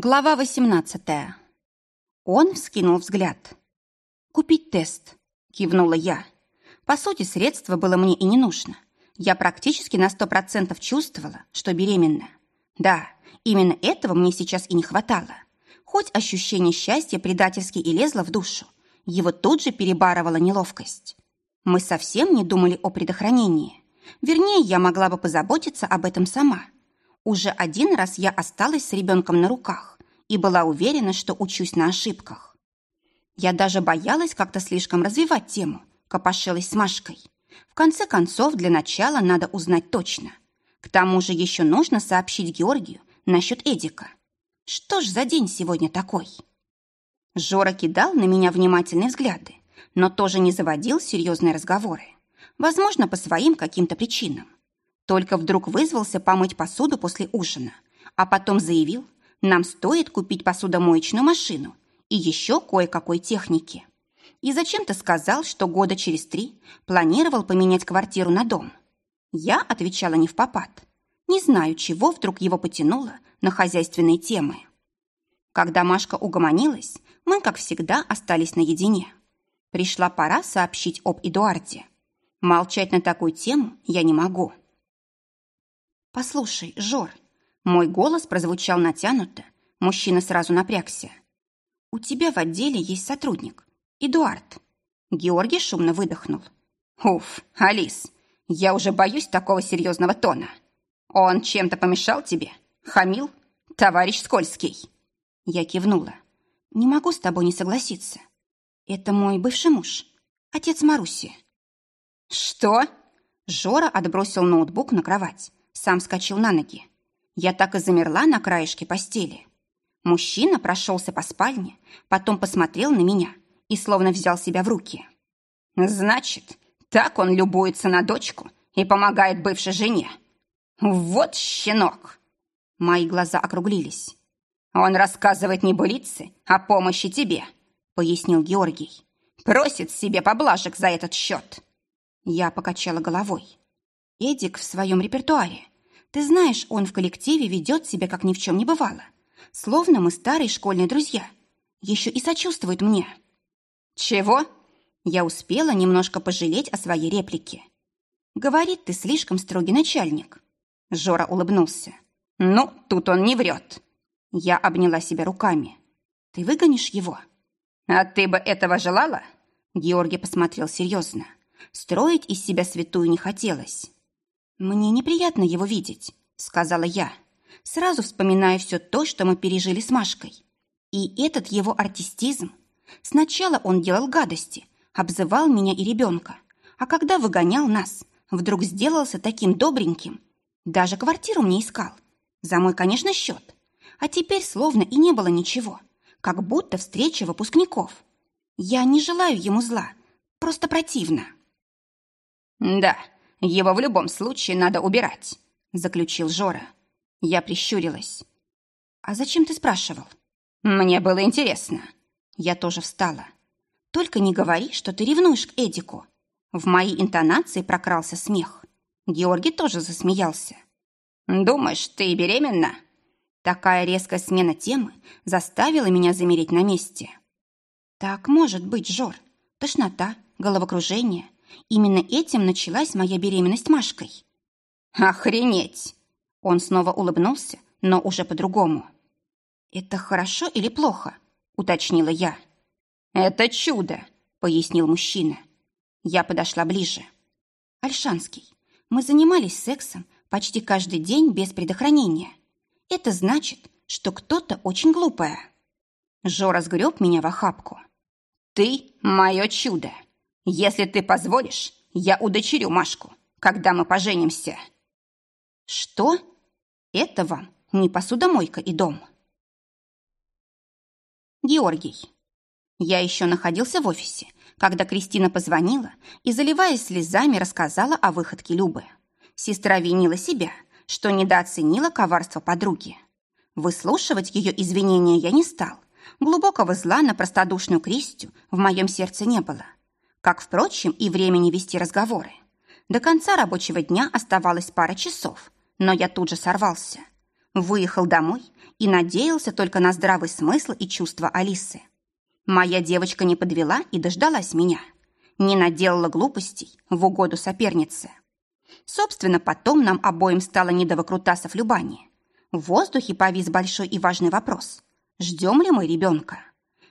Глава 18. Он вскинул взгляд. «Купить тест», — кивнула я. По сути, средства было мне и не нужно. Я практически на сто процентов чувствовала, что беременна. Да, именно этого мне сейчас и не хватало. Хоть ощущение счастья предательски и лезло в душу, его тут же перебарывала неловкость. Мы совсем не думали о предохранении. Вернее, я могла бы позаботиться об этом сама — уже один раз я осталась с ребенком на руках и была уверена, что учусь на ошибках. Я даже боялась как-то слишком развивать тему, копошилась с Машкой. В конце концов, для начала надо узнать точно. К тому же еще нужно сообщить Георгию насчет Эдика. Что ж за день сегодня такой? Жора кидал на меня внимательные взгляды, но тоже не заводил серьезные разговоры. Возможно, по своим каким-то причинам. Только вдруг вызвался помыть посуду после ужина, а потом заявил, нам стоит купить посудомоечную машину и еще кое-какой техники. И зачем-то сказал, что года через три планировал поменять квартиру на дом. Я отвечала не в попад. Не знаю, чего вдруг его потянуло на хозяйственные темы. Когда Машка угомонилась, мы, как всегда, остались наедине. Пришла пора сообщить об Эдуарде. Молчать на такую тему я не могу. «Послушай, Жор!» Мой голос прозвучал натянуто. Мужчина сразу напрягся. «У тебя в отделе есть сотрудник. Эдуард». Георгий шумно выдохнул. «Уф, Алис, я уже боюсь такого серьезного тона. Он чем-то помешал тебе? Хамил? Товарищ Скользкий?» Я кивнула. «Не могу с тобой не согласиться. Это мой бывший муж, отец Маруси». «Что?» Жора отбросил ноутбук на кровать сам скачал на ноги. Я так и замерла на краешке постели. Мужчина прошелся по спальне, потом посмотрел на меня и словно взял себя в руки. «Значит, так он любуется на дочку и помогает бывшей жене. Вот щенок!» Мои глаза округлились. «Он рассказывает не былицы, а помощи тебе», — пояснил Георгий. «Просит себе поблажек за этот счет». Я покачала головой. Эдик в своем репертуаре. Ты знаешь, он в коллективе ведет себя, как ни в чем не бывало. Словно мы старые школьные друзья. Еще и сочувствует мне. Чего? Я успела немножко пожалеть о своей реплике. Говорит, ты слишком строгий начальник. Жора улыбнулся. Ну, тут он не врет. Я обняла себя руками. Ты выгонишь его? А ты бы этого желала? Георгий посмотрел серьезно. Строить из себя святую не хотелось. «Мне неприятно его видеть», — сказала я, сразу вспоминая все то, что мы пережили с Машкой. И этот его артистизм. Сначала он делал гадости, обзывал меня и ребенка, а когда выгонял нас, вдруг сделался таким добреньким. Даже квартиру мне искал. За мой, конечно, счет. А теперь словно и не было ничего, как будто встреча выпускников. Я не желаю ему зла, просто противно. «Да, его в любом случае надо убирать», — заключил Жора. Я прищурилась. «А зачем ты спрашивал?» «Мне было интересно». Я тоже встала. «Только не говори, что ты ревнуешь к Эдику». В моей интонации прокрался смех. Георгий тоже засмеялся. «Думаешь, ты беременна?» Такая резкая смена темы заставила меня замереть на месте. «Так может быть, Жор. Тошнота, головокружение, Именно этим началась моя беременность Машкой. Охренеть! Он снова улыбнулся, но уже по-другому. Это хорошо или плохо? Уточнила я. Это чудо, пояснил мужчина. Я подошла ближе. Альшанский, мы занимались сексом почти каждый день без предохранения. Это значит, что кто-то очень глупая. Жора сгреб меня в охапку. Ты мое чудо. Если ты позволишь, я удочерю Машку, когда мы поженимся». «Что? Это вам не посудомойка и дом?» Георгий. Я еще находился в офисе, когда Кристина позвонила и, заливаясь слезами, рассказала о выходке Любы. Сестра винила себя, что недооценила коварство подруги. Выслушивать ее извинения я не стал. Глубокого зла на простодушную Кристю в моем сердце не было как, впрочем, и времени вести разговоры. До конца рабочего дня оставалось пара часов, но я тут же сорвался. выехал домой и надеялся только на здравый смысл и чувства Алисы. Моя девочка не подвела и дождалась меня. Не наделала глупостей в угоду сопернице. Собственно, потом нам обоим стало не до выкрутасов Любани. В воздухе повис большой и важный вопрос. Ждем ли мы ребенка?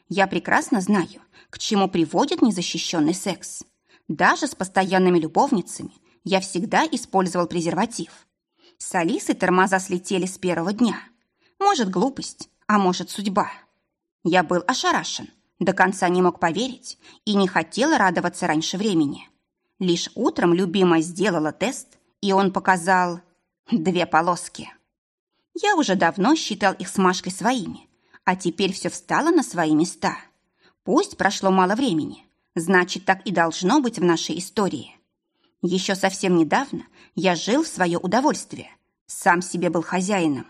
Я прекрасно знаю, к чему приводит незащищенный секс. Даже с постоянными любовницами я всегда использовал презерватив. С Алисой тормоза слетели с первого дня. Может, глупость, а может, судьба. Я был ошарашен, до конца не мог поверить и не хотела радоваться раньше времени. Лишь утром любимая сделала тест, и он показал две полоски. Я уже давно считал их с Машкой своими, а теперь все встало на свои места. Пусть прошло мало времени, значит, так и должно быть в нашей истории. Еще совсем недавно я жил в свое удовольствие, сам себе был хозяином.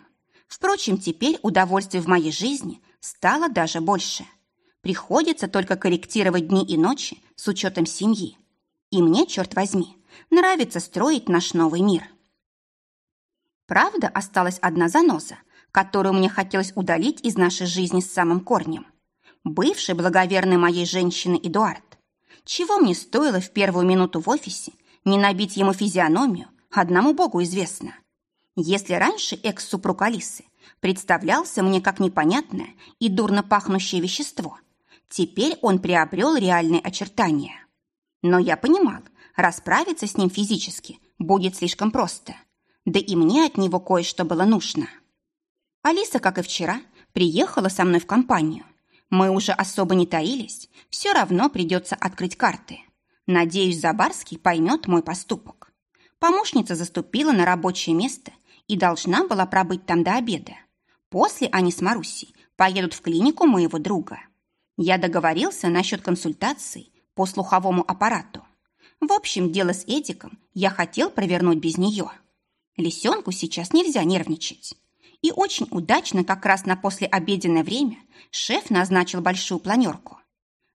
Впрочем, теперь удовольствие в моей жизни стало даже больше – Приходится только корректировать дни и ночи с учетом семьи. И мне, черт возьми, нравится строить наш новый мир. Правда, осталась одна заноза, которую мне хотелось удалить из нашей жизни с самым корнем. Бывший благоверный моей женщины Эдуард. Чего мне стоило в первую минуту в офисе не набить ему физиономию, одному богу известно. Если раньше экс-супруг Алисы представлялся мне как непонятное и дурно пахнущее вещество – Теперь он приобрел реальные очертания. Но я понимал, расправиться с ним физически будет слишком просто. Да и мне от него кое-что было нужно. Алиса, как и вчера, приехала со мной в компанию. Мы уже особо не таились, все равно придется открыть карты. Надеюсь, Забарский поймет мой поступок. Помощница заступила на рабочее место и должна была пробыть там до обеда. После они с Марусей поедут в клинику моего друга. Я договорился насчет консультаций по слуховому аппарату. В общем, дело с Эдиком я хотел провернуть без нее. Лисенку сейчас нельзя нервничать. И очень удачно как раз на послеобеденное время шеф назначил большую планерку.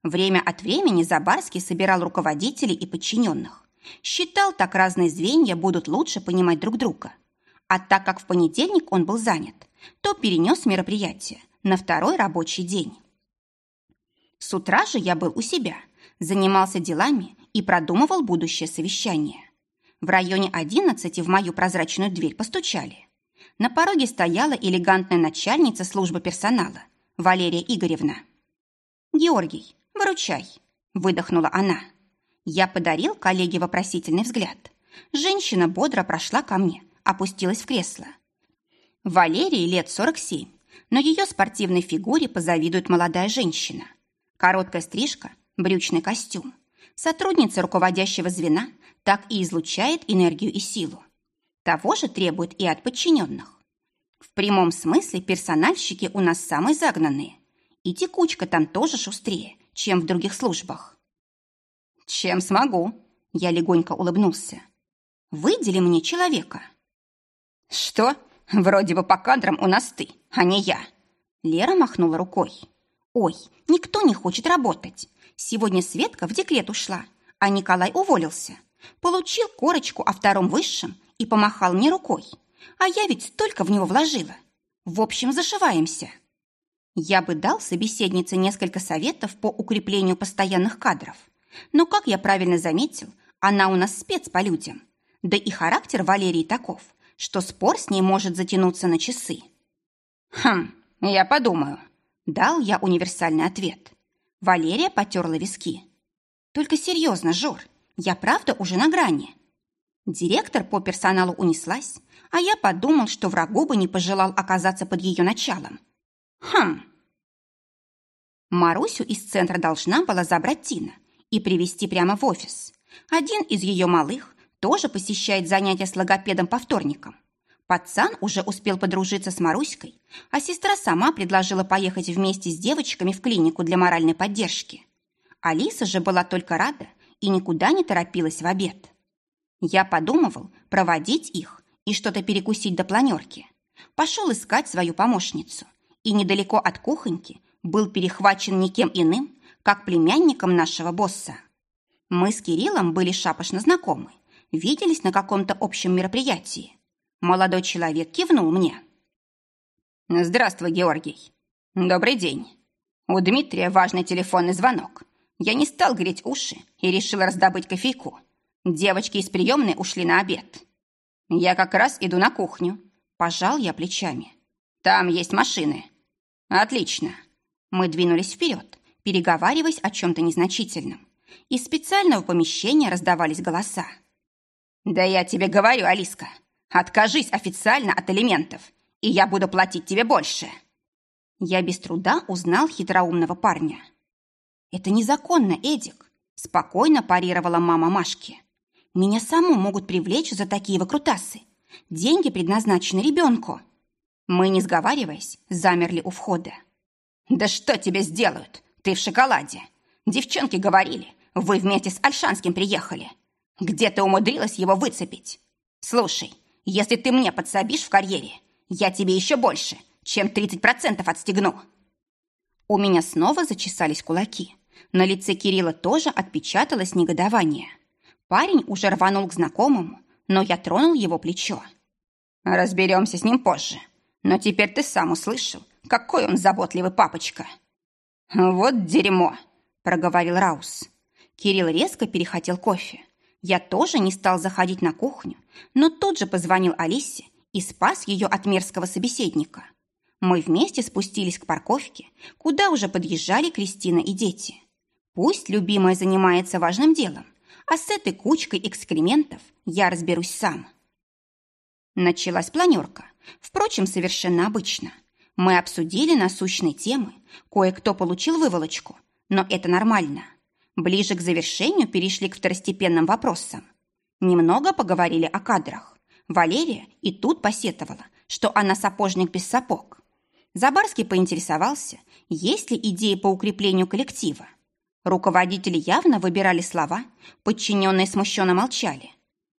Время от времени Забарский собирал руководителей и подчиненных. Считал, так разные звенья будут лучше понимать друг друга. А так как в понедельник он был занят, то перенес мероприятие на второй рабочий день. С утра же я был у себя, занимался делами и продумывал будущее совещание. В районе одиннадцати в мою прозрачную дверь постучали. На пороге стояла элегантная начальница службы персонала, Валерия Игоревна. «Георгий, выручай», – выдохнула она. Я подарил коллеге вопросительный взгляд. Женщина бодро прошла ко мне, опустилась в кресло. Валерии лет сорок семь, но ее спортивной фигуре позавидует молодая женщина – Короткая стрижка, брючный костюм. Сотрудница руководящего звена так и излучает энергию и силу. Того же требует и от подчиненных. В прямом смысле персональщики у нас самые загнанные. И текучка там тоже шустрее, чем в других службах. «Чем смогу?» – я легонько улыбнулся. «Выдели мне человека». «Что? Вроде бы по кадрам у нас ты, а не я». Лера махнула рукой. Ой, никто не хочет работать. Сегодня Светка в декрет ушла, а Николай уволился. Получил корочку о втором высшем и помахал мне рукой. А я ведь столько в него вложила. В общем, зашиваемся. Я бы дал собеседнице несколько советов по укреплению постоянных кадров. Но, как я правильно заметил, она у нас спец по людям. Да и характер Валерии таков, что спор с ней может затянуться на часы. Хм, я подумаю. Дал я универсальный ответ. Валерия потерла виски. Только серьезно, Жор, я правда уже на грани. Директор по персоналу унеслась, а я подумал, что врагу бы не пожелал оказаться под ее началом. Хм. Марусю из центра должна была забрать Тина и привести прямо в офис. Один из ее малых тоже посещает занятия с логопедом по вторникам. Пацан уже успел подружиться с Маруськой, а сестра сама предложила поехать вместе с девочками в клинику для моральной поддержки. Алиса же была только рада и никуда не торопилась в обед. Я подумывал проводить их и что-то перекусить до планерки. Пошел искать свою помощницу, и недалеко от кухоньки был перехвачен никем иным, как племянником нашего босса. Мы с Кириллом были шапошно знакомы, виделись на каком-то общем мероприятии. Молодой человек кивнул мне. «Здравствуй, Георгий. Добрый день. У Дмитрия важный телефонный звонок. Я не стал греть уши и решил раздобыть кофейку. Девочки из приемной ушли на обед. Я как раз иду на кухню. Пожал я плечами. Там есть машины. Отлично. Мы двинулись вперед, переговариваясь о чем-то незначительном. Из специального помещения раздавались голоса. «Да я тебе говорю, Алиска, откажись официально от элементов, и я буду платить тебе больше». Я без труда узнал хитроумного парня. «Это незаконно, Эдик», – спокойно парировала мама Машки. «Меня саму могут привлечь за такие выкрутасы. Деньги предназначены ребенку». Мы, не сговариваясь, замерли у входа. «Да что тебе сделают? Ты в шоколаде. Девчонки говорили, вы вместе с Альшанским приехали. Где ты умудрилась его выцепить? Слушай, если ты мне подсобишь в карьере, я тебе еще больше, чем 30% отстегну». У меня снова зачесались кулаки. На лице Кирилла тоже отпечаталось негодование. Парень уже рванул к знакомому, но я тронул его плечо. «Разберемся с ним позже. Но теперь ты сам услышал, какой он заботливый папочка». «Вот дерьмо», — проговорил Раус. Кирилл резко перехотел кофе. Я тоже не стал заходить на кухню, но тут же позвонил Алисе и спас ее от мерзкого собеседника. Мы вместе спустились к парковке, куда уже подъезжали Кристина и дети. Пусть любимая занимается важным делом, а с этой кучкой экскрементов я разберусь сам. Началась планерка, впрочем, совершенно обычно. Мы обсудили насущные темы, кое-кто получил выволочку, но это нормально. Ближе к завершению перешли к второстепенным вопросам. Немного поговорили о кадрах. Валерия и тут посетовала, что она сапожник без сапог. Забарский поинтересовался, есть ли идеи по укреплению коллектива. Руководители явно выбирали слова, подчиненные смущенно молчали.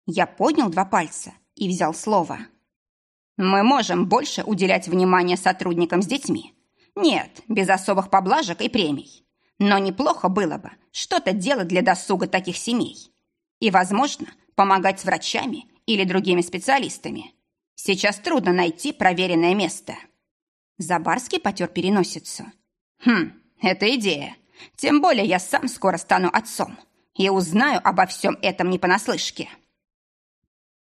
Я поднял два пальца и взял слово. «Мы можем больше уделять внимание сотрудникам с детьми. Нет, без особых поблажек и премий. Но неплохо было бы что-то делать для досуга таких семей. И, возможно, помогать с врачами или другими специалистами. Сейчас трудно найти проверенное место». Забарский потер переносицу. «Хм, это идея. Тем более я сам скоро стану отцом и узнаю обо всем этом не понаслышке».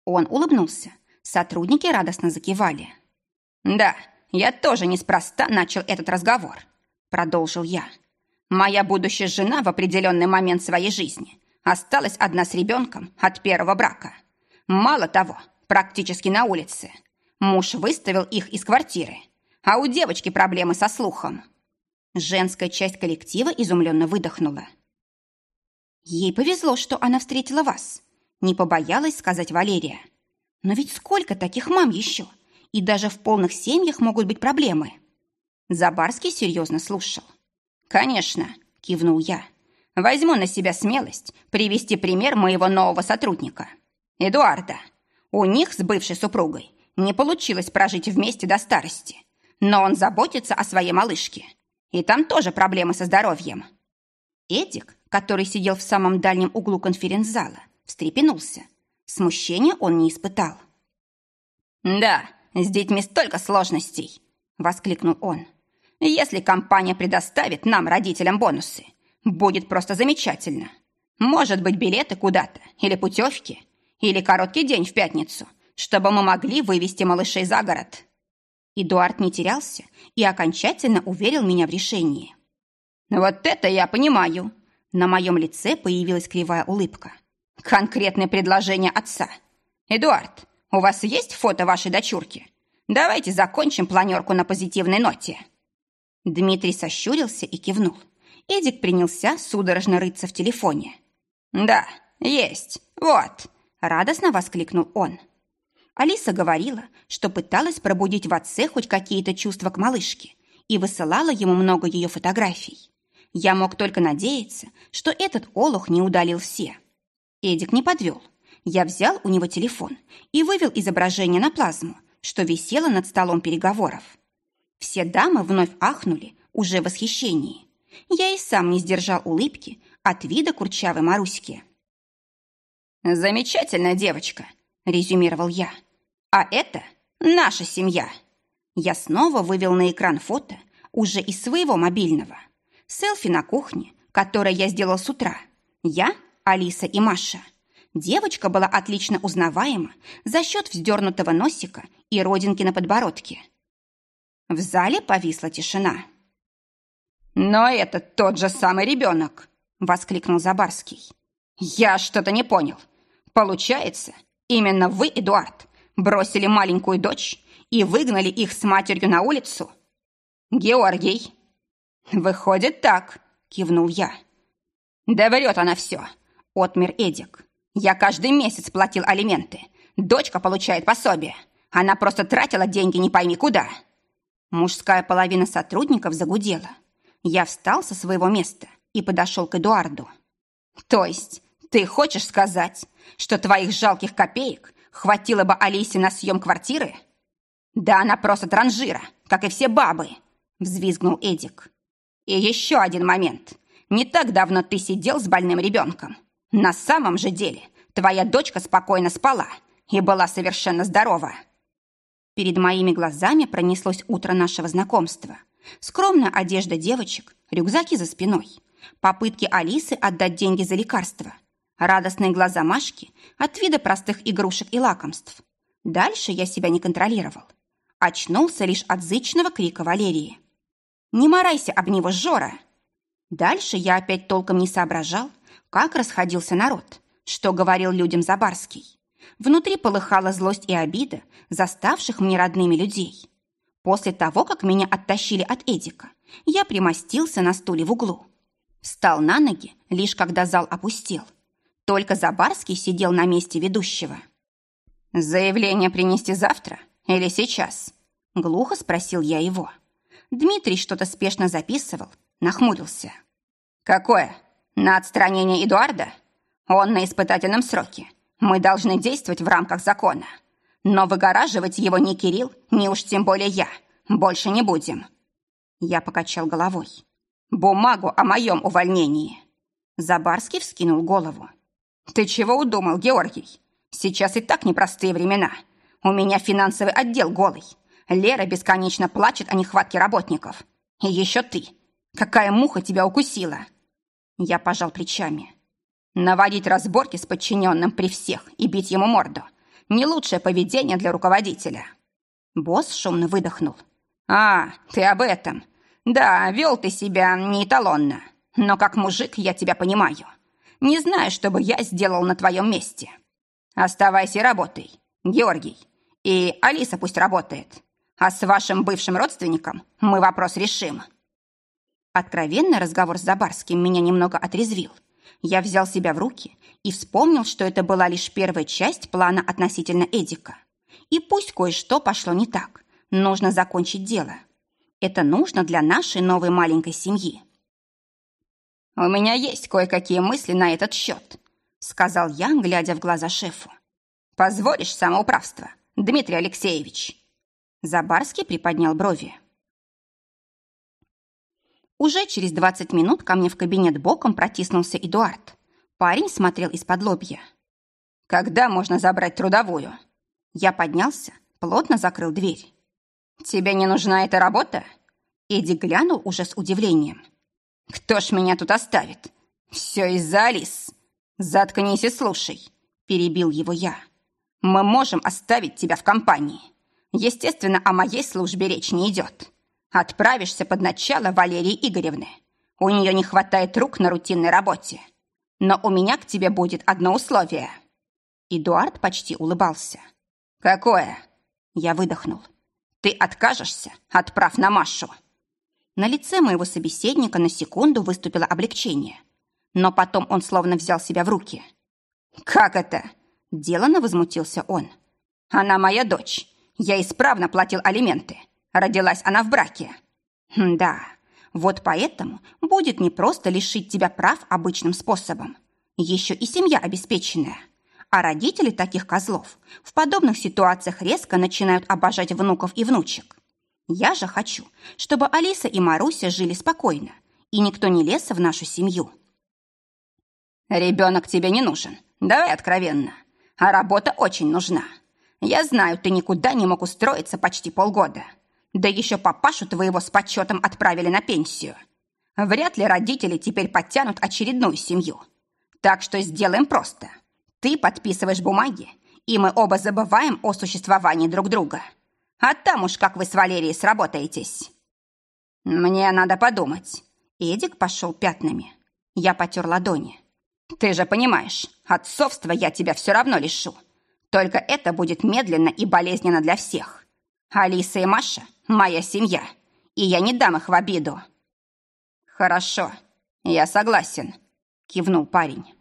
Он улыбнулся. Сотрудники радостно закивали. «Да, я тоже неспроста начал этот разговор», — продолжил я. «Моя будущая жена в определенный момент своей жизни осталась одна с ребенком от первого брака. Мало того, практически на улице. Муж выставил их из квартиры, а у девочки проблемы со слухом. Женская часть коллектива изумленно выдохнула. Ей повезло, что она встретила вас. Не побоялась сказать Валерия. Но ведь сколько таких мам еще? И даже в полных семьях могут быть проблемы. Забарский серьезно слушал. «Конечно», – кивнул я. «Возьму на себя смелость привести пример моего нового сотрудника, Эдуарда. У них с бывшей супругой не получилось прожить вместе до старости но он заботится о своей малышке. И там тоже проблемы со здоровьем. Эдик, который сидел в самом дальнем углу конференц-зала, встрепенулся. Смущения он не испытал. «Да, с детьми столько сложностей!» – воскликнул он. «Если компания предоставит нам, родителям, бонусы, будет просто замечательно. Может быть, билеты куда-то, или путевки, или короткий день в пятницу, чтобы мы могли вывести малышей за город». Эдуард не терялся и окончательно уверил меня в решении. «Вот это я понимаю!» На моем лице появилась кривая улыбка. «Конкретное предложение отца. Эдуард, у вас есть фото вашей дочурки? Давайте закончим планерку на позитивной ноте». Дмитрий сощурился и кивнул. Эдик принялся судорожно рыться в телефоне. «Да, есть. Вот!» – радостно воскликнул он. Алиса говорила, что пыталась пробудить в отце хоть какие-то чувства к малышке и высылала ему много ее фотографий. Я мог только надеяться, что этот олух не удалил все. Эдик не подвел. Я взял у него телефон и вывел изображение на плазму, что висело над столом переговоров. Все дамы вновь ахнули, уже в восхищении. Я и сам не сдержал улыбки от вида курчавой Маруськи. «Замечательная девочка», — резюмировал я. А это наша семья. Я снова вывел на экран фото уже из своего мобильного. Селфи на кухне, которое я сделал с утра. Я, Алиса и Маша. Девочка была отлично узнаваема за счет вздернутого носика и родинки на подбородке. В зале повисла тишина. «Но это тот же самый ребенок!» — воскликнул Забарский. «Я что-то не понял. Получается, именно вы, Эдуард, бросили маленькую дочь и выгнали их с матерью на улицу? Георгий?» «Выходит так», — кивнул я. «Да врет она все», — отмер Эдик. «Я каждый месяц платил алименты. Дочка получает пособие. Она просто тратила деньги не пойми куда». Мужская половина сотрудников загудела. Я встал со своего места и подошел к Эдуарду. «То есть ты хочешь сказать, что твоих жалких копеек хватило бы Алисе на съем квартиры?» «Да она просто транжира, как и все бабы!» – взвизгнул Эдик. «И еще один момент. Не так давно ты сидел с больным ребенком. На самом же деле твоя дочка спокойно спала и была совершенно здорова». Перед моими глазами пронеслось утро нашего знакомства. Скромная одежда девочек, рюкзаки за спиной, попытки Алисы отдать деньги за лекарства, радостные глаза Машки от вида простых игрушек и лакомств. Дальше я себя не контролировал. Очнулся лишь от зычного крика Валерии. «Не морайся об него, Жора!» Дальше я опять толком не соображал, как расходился народ, что говорил людям Забарский. Внутри полыхала злость и обида заставших мне родными людей. После того, как меня оттащили от Эдика, я примостился на стуле в углу. Встал на ноги, лишь когда зал опустел. Только Забарский сидел на месте ведущего. «Заявление принести завтра или сейчас?» Глухо спросил я его. Дмитрий что-то спешно записывал, нахмурился. «Какое? На отстранение Эдуарда? Он на испытательном сроке. Мы должны действовать в рамках закона. Но выгораживать его ни Кирилл, ни уж тем более я. Больше не будем. Я покачал головой. Бумагу о моем увольнении. Забарский вскинул голову. Ты чего удумал, Георгий? Сейчас и так непростые времена. У меня финансовый отдел голый. Лера бесконечно плачет о нехватке работников. И еще ты. Какая муха тебя укусила? Я пожал плечами. Наводить разборки с подчиненным при всех и бить ему морду – не лучшее поведение для руководителя. Босс шумно выдохнул. «А, ты об этом. Да, вел ты себя не эталонно. Но как мужик я тебя понимаю. Не знаю, что бы я сделал на твоем месте. Оставайся и работай, Георгий. И Алиса пусть работает. А с вашим бывшим родственником мы вопрос решим». Откровенный разговор с Забарским меня немного отрезвил – я взял себя в руки и вспомнил, что это была лишь первая часть плана относительно Эдика. И пусть кое-что пошло не так, нужно закончить дело. Это нужно для нашей новой маленькой семьи. «У меня есть кое-какие мысли на этот счет», сказал я, глядя в глаза шефу. «Позволишь самоуправство, Дмитрий Алексеевич?» Забарский приподнял брови. Уже через 20 минут ко мне в кабинет боком протиснулся Эдуард. Парень смотрел из-под лобья. «Когда можно забрать трудовую?» Я поднялся, плотно закрыл дверь. «Тебе не нужна эта работа?» Эдди глянул уже с удивлением. «Кто ж меня тут оставит? Все из-за Алис. Заткнись и слушай», – перебил его я. «Мы можем оставить тебя в компании. Естественно, о моей службе речь не идет. Отправишься под начало Валерии Игоревны. У нее не хватает рук на рутинной работе. Но у меня к тебе будет одно условие». Эдуард почти улыбался. «Какое?» Я выдохнул. «Ты откажешься, отправ на Машу». На лице моего собеседника на секунду выступило облегчение. Но потом он словно взял себя в руки. «Как это?» Делано возмутился он. «Она моя дочь. Я исправно платил алименты. Родилась она в браке. Да, вот поэтому будет не просто лишить тебя прав обычным способом. Еще и семья обеспеченная. А родители таких козлов в подобных ситуациях резко начинают обожать внуков и внучек. Я же хочу, чтобы Алиса и Маруся жили спокойно, и никто не лез в нашу семью. Ребенок тебе не нужен, давай откровенно. А работа очень нужна. Я знаю, ты никуда не мог устроиться почти полгода. Да еще папашу твоего с почетом отправили на пенсию. Вряд ли родители теперь подтянут очередную семью. Так что сделаем просто. Ты подписываешь бумаги, и мы оба забываем о существовании друг друга. А там уж как вы с Валерией сработаетесь. Мне надо подумать. Эдик пошел пятнами. Я потер ладони. Ты же понимаешь, отцовства я тебя все равно лишу. Только это будет медленно и болезненно для всех. Алиса и Маша – моя семья, и я не дам их в обиду. Хорошо, я согласен, кивнул парень.